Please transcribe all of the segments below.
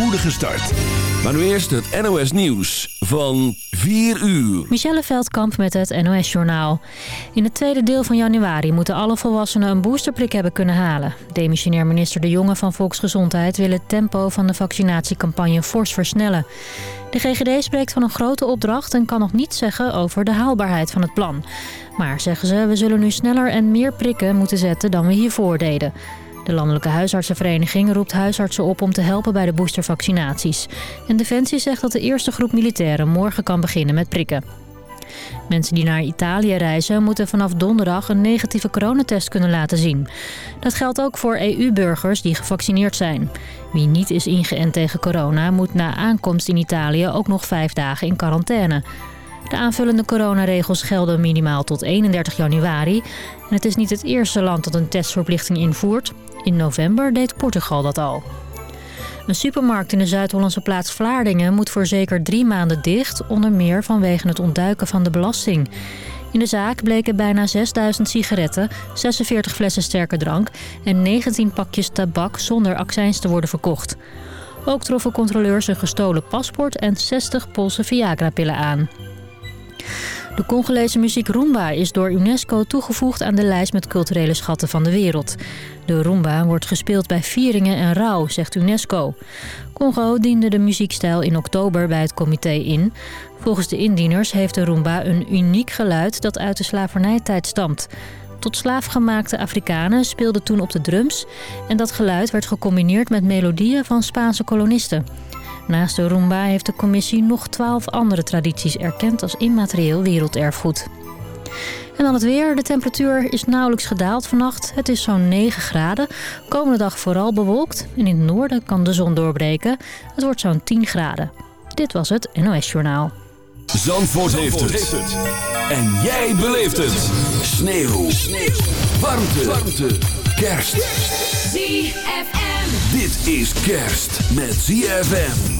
spoedige start. Maar nu eerst het NOS Nieuws van 4 uur. Michelle Veldkamp met het NOS Journaal. In het tweede deel van januari moeten alle volwassenen een boosterprik hebben kunnen halen. Demissionair minister De Jonge van Volksgezondheid wil het tempo van de vaccinatiecampagne fors versnellen. De GGD spreekt van een grote opdracht en kan nog niet zeggen over de haalbaarheid van het plan. Maar, zeggen ze, we zullen nu sneller en meer prikken moeten zetten dan we hiervoor deden. De Landelijke Huisartsenvereniging roept huisartsen op om te helpen bij de boostervaccinaties. En Defensie zegt dat de eerste groep militairen morgen kan beginnen met prikken. Mensen die naar Italië reizen moeten vanaf donderdag een negatieve coronatest kunnen laten zien. Dat geldt ook voor EU-burgers die gevaccineerd zijn. Wie niet is ingeënt tegen corona moet na aankomst in Italië ook nog vijf dagen in quarantaine. De aanvullende coronaregels gelden minimaal tot 31 januari. En het is niet het eerste land dat een testverplichting invoert. In november deed Portugal dat al. Een supermarkt in de Zuid-Hollandse plaats Vlaardingen moet voor zeker drie maanden dicht... onder meer vanwege het ontduiken van de belasting. In de zaak bleken bijna 6000 sigaretten, 46 flessen sterke drank... en 19 pakjes tabak zonder accijns te worden verkocht. Ook troffen controleurs een gestolen paspoort en 60 Poolse Viagra-pillen aan. De Congolese muziek Rumba is door UNESCO toegevoegd aan de lijst met culturele schatten van de wereld. De Rumba wordt gespeeld bij vieringen en rouw, zegt UNESCO. Congo diende de muziekstijl in oktober bij het comité in. Volgens de indieners heeft de Rumba een uniek geluid dat uit de slavernijtijd stamt. Tot slaafgemaakte Afrikanen speelden toen op de drums... en dat geluid werd gecombineerd met melodieën van Spaanse kolonisten... Naast de Roomba heeft de commissie nog twaalf andere tradities erkend als immaterieel werelderfgoed. En dan het weer. De temperatuur is nauwelijks gedaald vannacht. Het is zo'n 9 graden. Komende dag vooral bewolkt. En in het noorden kan de zon doorbreken. Het wordt zo'n 10 graden. Dit was het NOS Journaal. Zandvoort, heeft, het. En jij beleeft het. Sneeuw. Sneeuw. Warmte. Warmte. Kerst. ZFM. Dit is kerst met ZFM.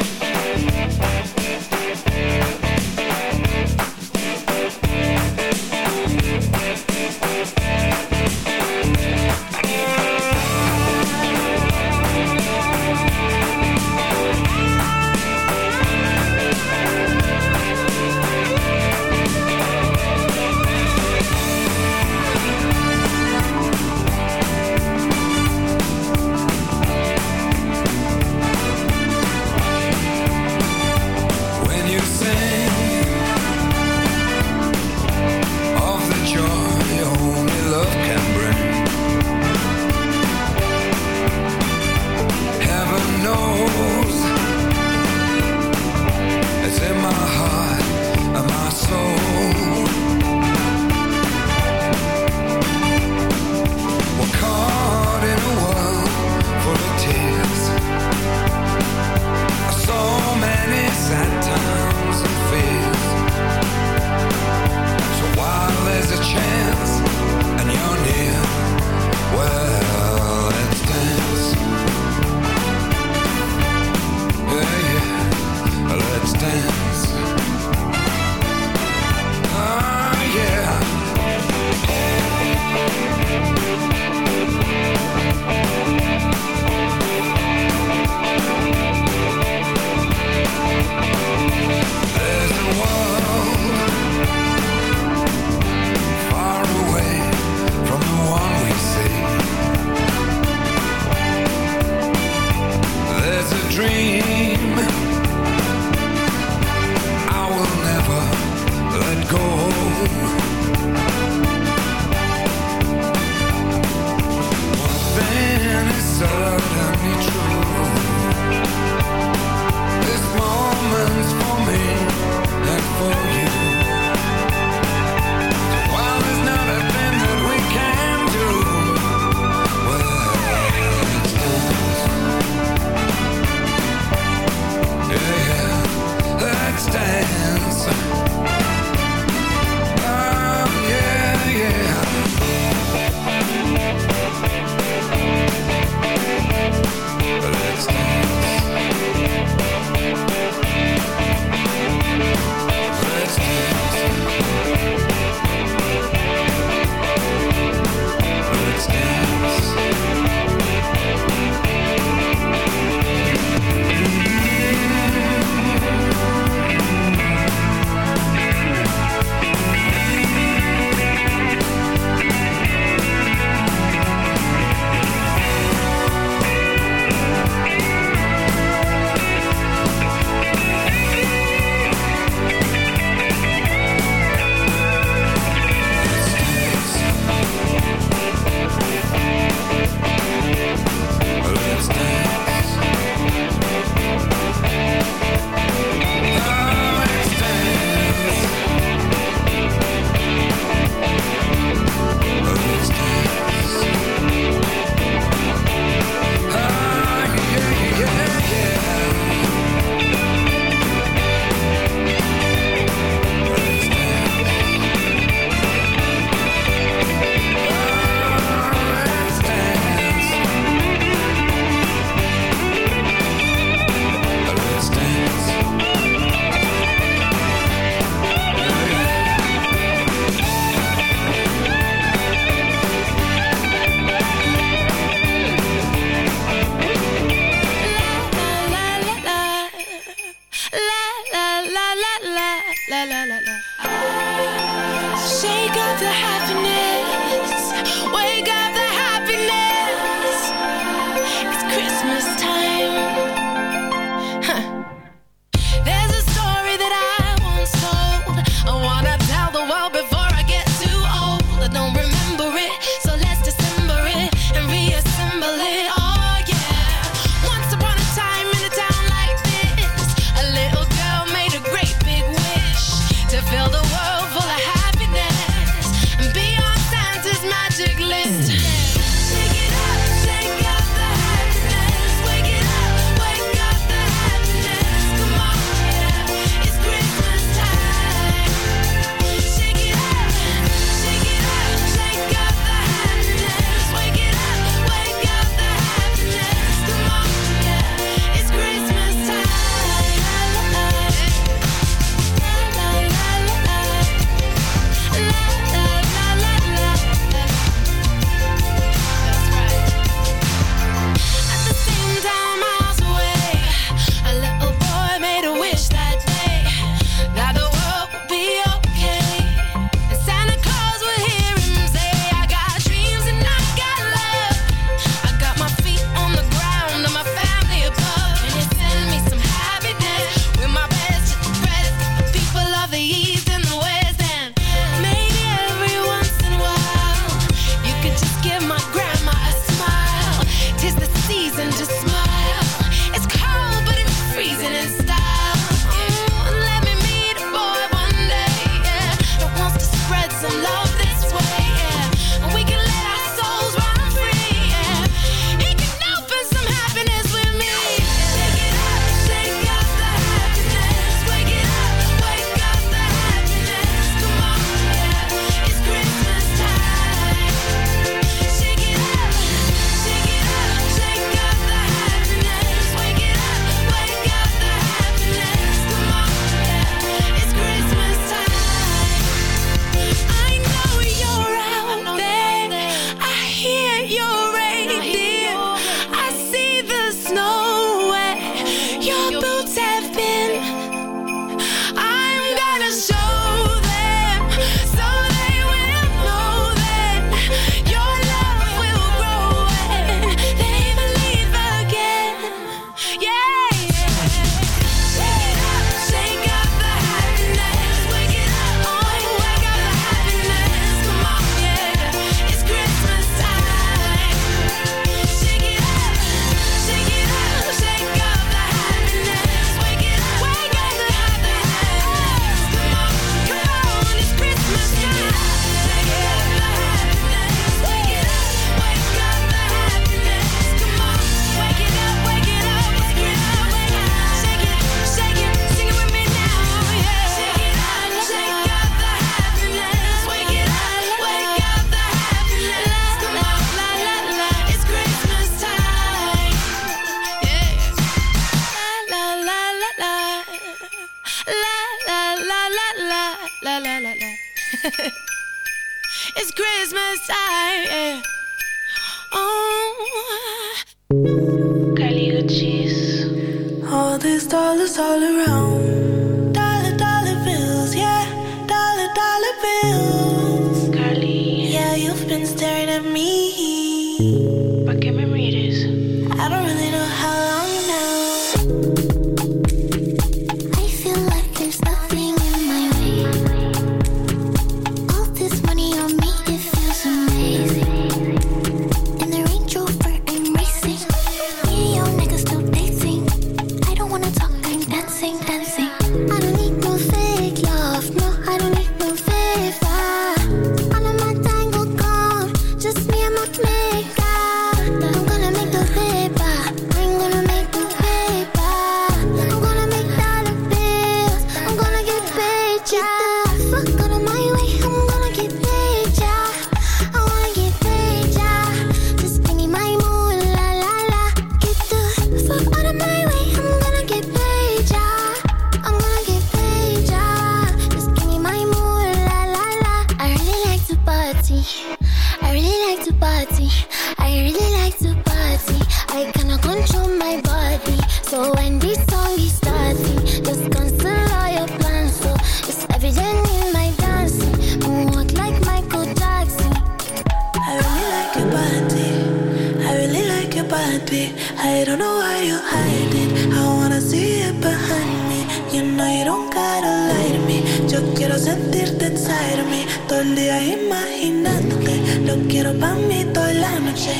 quiero pa' mí toda la noche.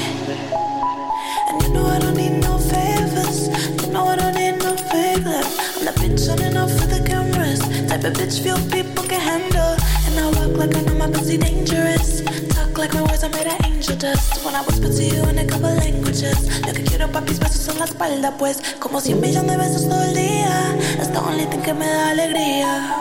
And you know I don't need no favors. You know I don't need no favors. I'm that bitch on off for the cameras. Type of bitch few people can handle. And I walk like I know my pussy dangerous. Talk like my words are made of angel dust. When I whisper to you in a couple languages. Lo que quiero pa' mis besos en la espalda, pues. Como cien millones de besos todo el día. It's the only thing que me da alegría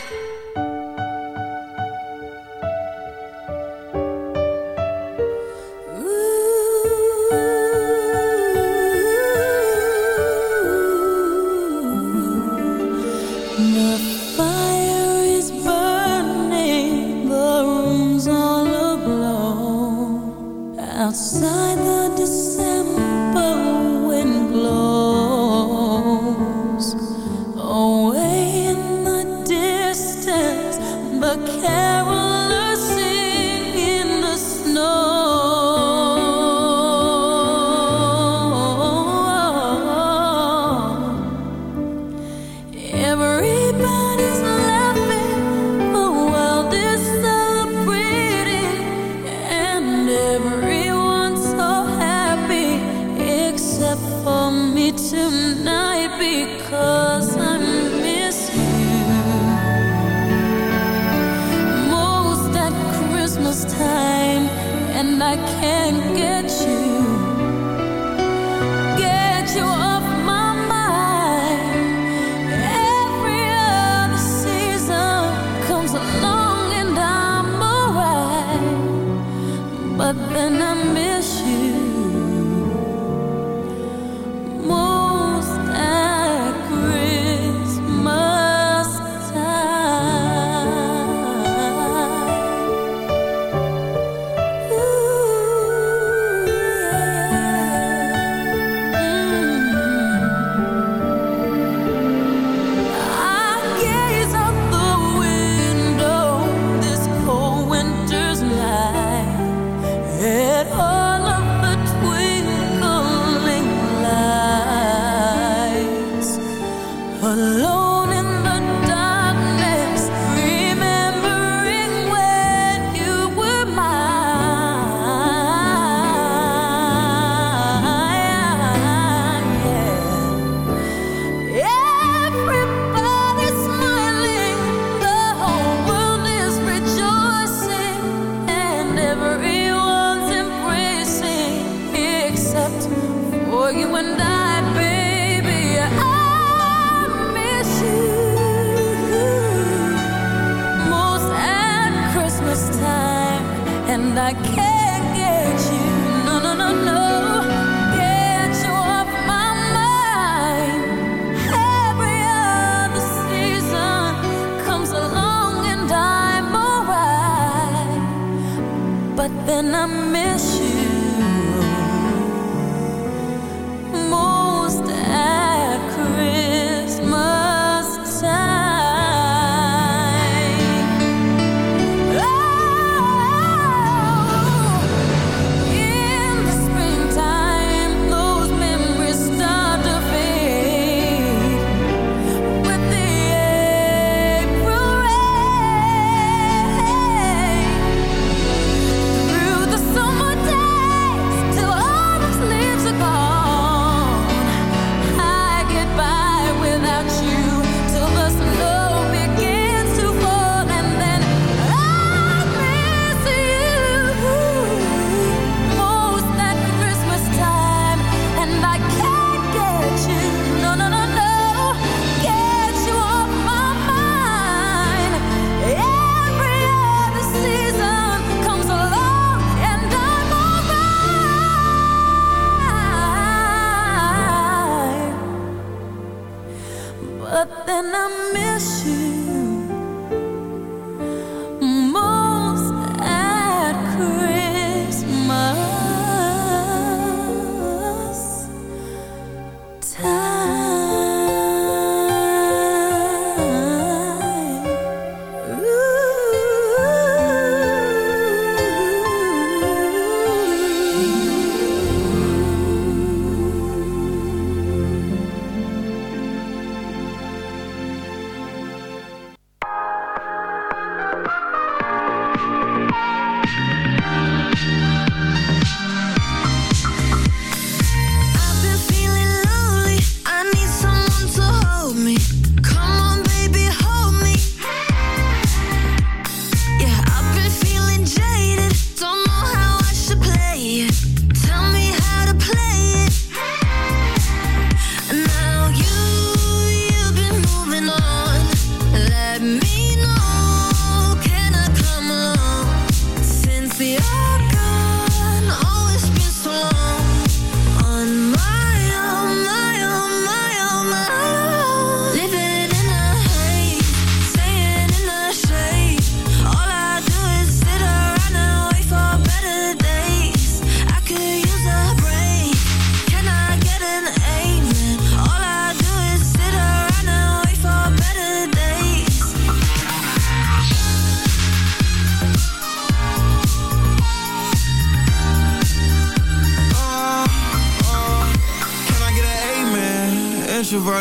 I miss you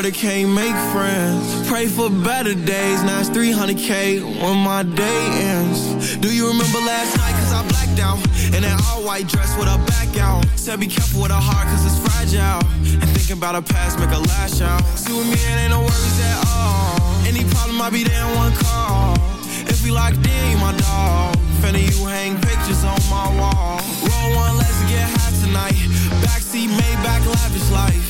introverted, can't make friends. Pray for better days, now it's 300k when my day ends. Do you remember last night? Cause I blacked out. In that all white dress with a back out. Said be careful with a heart cause it's fragile. And thinking about a past make a lash out. See with me, it ain't no worries at all. Any problem, I'll be there in one call. If we locked in, you my dog. Of you hang pictures on my wall. Roll one, let's get high tonight. Backseat, made back, lavish life.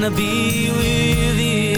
wanna be with you.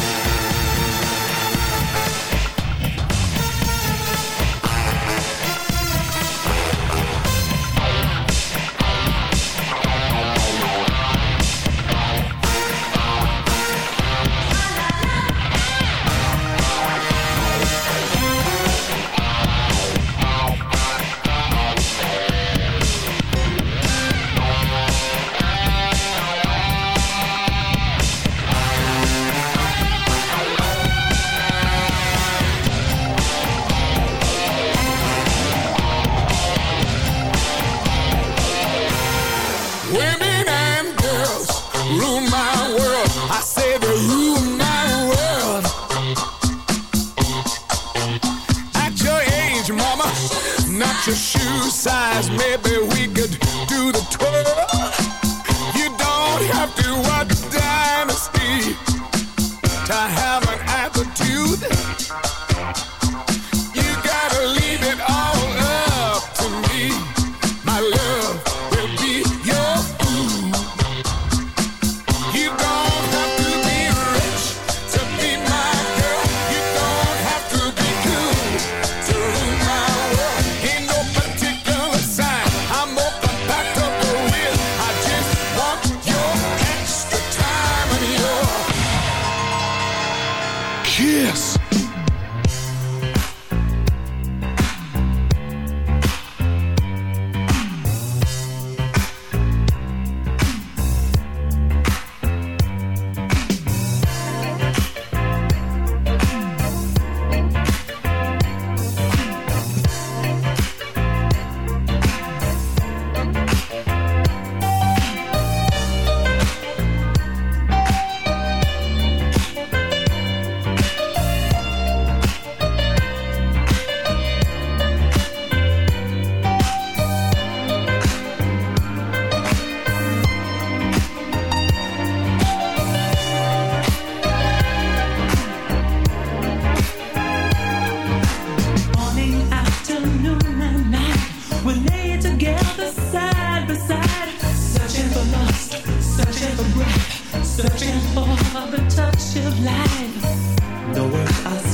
just maybe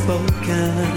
spoken.